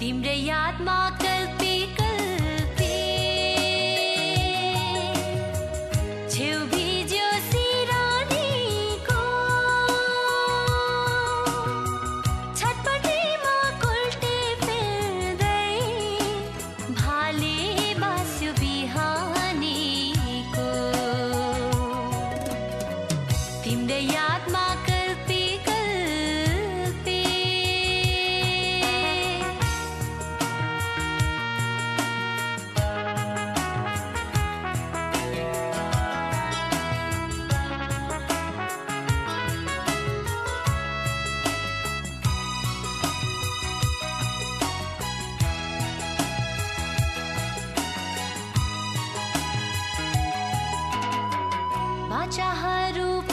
तिम्रै यादमा कल्पी जो छेउ को सिरानीको। छटपटीमा कुल्टे फिर्दै भाले बास्यो बिहानीको। तिम्रै यादमा वाचा रूप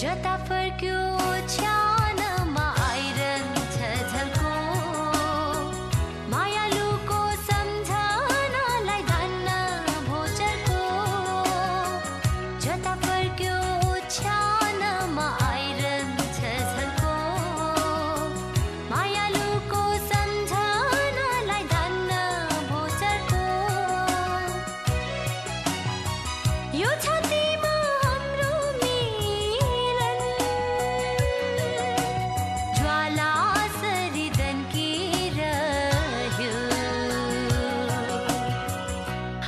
जता फर्क्यो छ्यानमा आइरहन्छ झल्को मायालुको सम्झनालाई गान्न भोजको जता फर्क्यो